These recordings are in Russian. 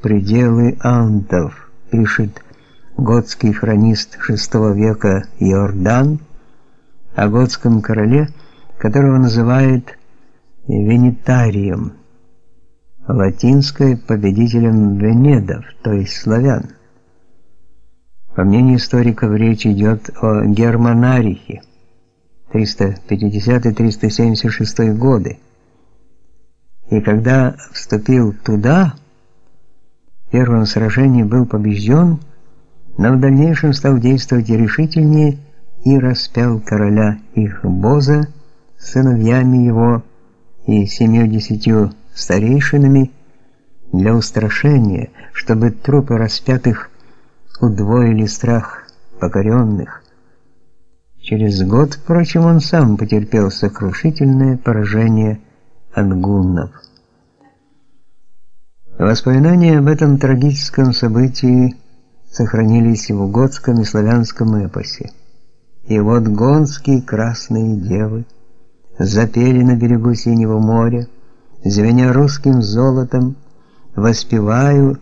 пределы антов, пишет готский хронист VI века Иордан о готском короле, которого называет Венетарием, латинское победителем венедов, то есть славян. По мнению историков, речь идет о Германарихе 350-376 годы. И когда вступил туда, первом сражении был побежден, но в дальнейшем стал действовать решительнее и распял короля их Боза с сыновьями его и семью-десятью старейшинами для устрашения, чтобы трупы распятых удвоили страх покоренных. Через год, впрочем, он сам потерпел сокрушительное поражение от гуннов. Воспоминания об этом трагическом событии сохранились в готском и славянском эпосе. И вот гонские красные девы запели на берегу синего моря, звеня русским золотом, воспеваю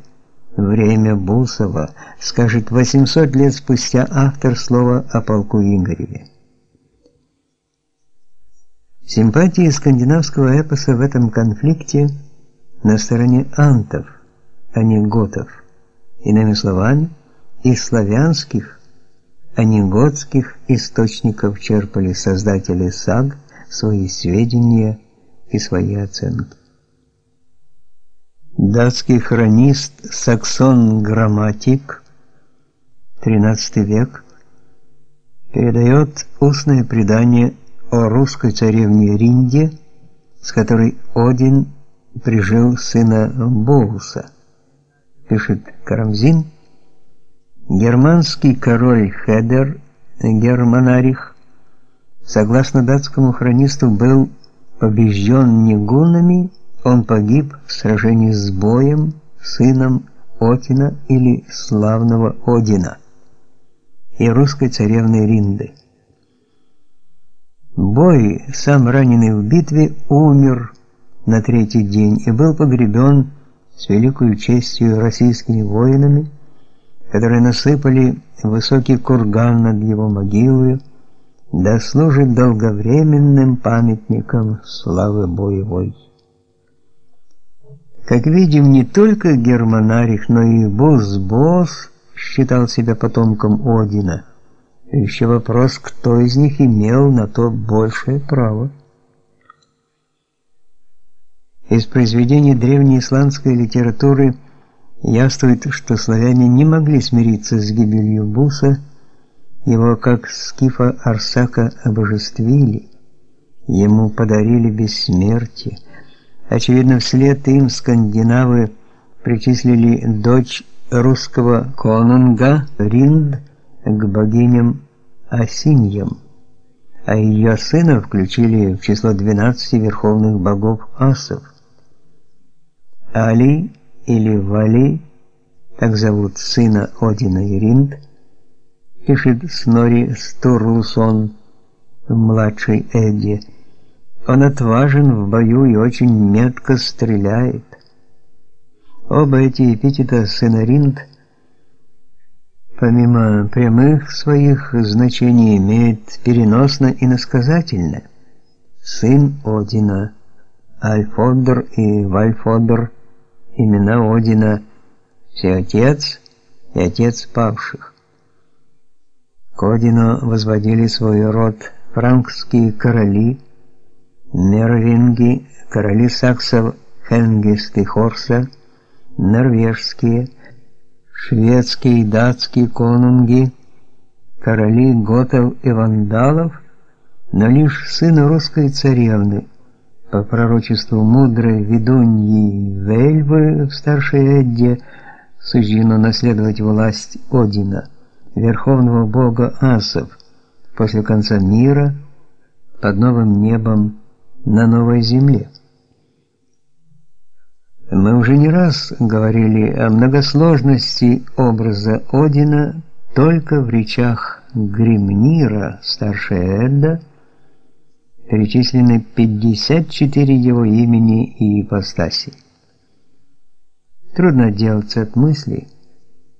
время Бусова, скажет 800 лет спустя автор слова о полку Игореве. Симпатии скандинавского эпоса в этом конфликте на стороне антов, а не готов. Иными словами, из славянских, а не готских источников черпали создатели саг свои сведения и свои оценки. Датский хронист Саксон Грамматик XIII век передает устное предание о русской царевне Ринде, с которой Один прижил сына Боуса. Пишет Карамзин, германский король Хедер Германарих, согласно датскому хронисту, был побежден не гуннами, он погиб в сражении с Боем, сыном Отина или славного Одина и русской царевной Ринды. Бой, сам раненый в битве, умер на третий день и был погребен с великой честью российскими воинами, которые насыпали высокий курган над его могилой, да служит долговременным памятником славы боевой. Как видим, не только Германарих, но и Бус-Босс считал себя потомком Одина. Еще вопрос, кто из них имел на то большее право. Из произведений древней исландской литературы явствует, что славяне не могли смириться с гибелью Буса, его как скифа Арсака обожествили, ему подарили бессмертие. Очевидно, вслед им скандинавы причислили дочь русского конунга Ринд к богиням Осиньям, а ее сына включили в число 12 верховных богов асов. Али или Вали, так зовут сына Одина и Ринд, пишет Снори Стурлусон, младший Эдди, он отважен в бою и очень метко стреляет. Оба эти эпитета сына Ринд, помимо прямых своих значений, имеют переносно и насказательное. Сын Одина, Альфодор и Вальфодор, имена Одина, Всеотец и Отец павших. К Одину возводили свой род франкские короли, Мервинги, короли саксов Хенгист и Хорса, норвежские, шведские и датские конунги, короли готов и вандалов, но лишь сын русской царевны, по пророчеству мудрой ведуньи Вельвы в старшей Эдде, суждено наследовать власть Одина, верховного бога асов, после конца мира, под новым небом, на новой земле. Мы уже не раз говорили о многосложности образа Одина только в речах Гримнира, старшая Эдда, перечислены 54 его имени и ипостаси. Трудно отделаться от мысли,